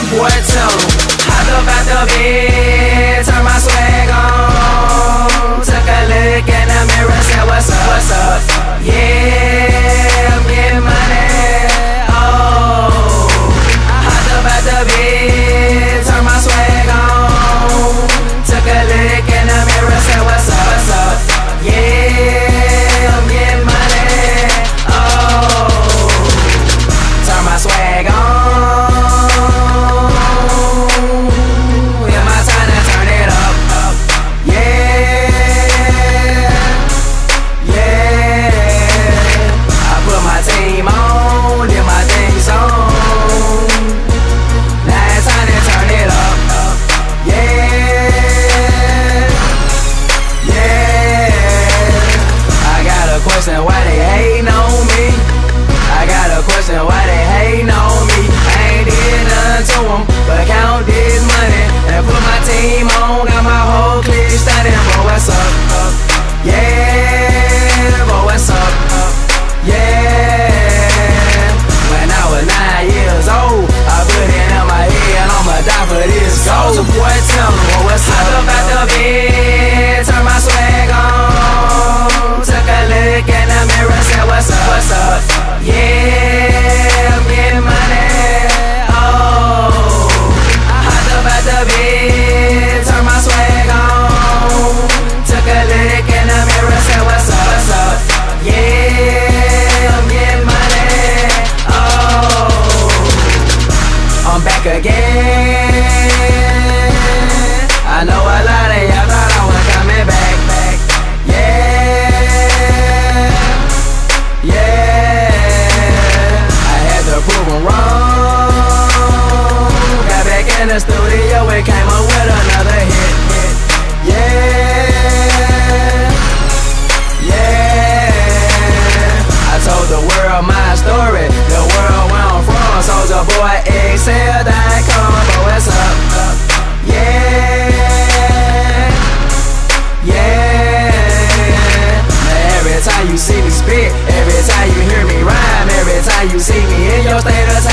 your boy tell. Hop up out the bed. standing, bro, what's up? up. Yeah, bro, what's up? up. Yeah. When I was nine years old, I put it in my head, and I'ma die for this gold. So boy, tell me, bro, what's up? up out the bed, turn my swag on, took a look in the mirror, said, what's up? What's up? Yeah. studio and came up with another hit. Yeah, yeah. I told the world my story, the world where I'm from. Soulja Boy, excel.com, oh, it's up, up. Yeah, yeah. Now every time you see me spit, every time you hear me rhyme, every time you see me in your state of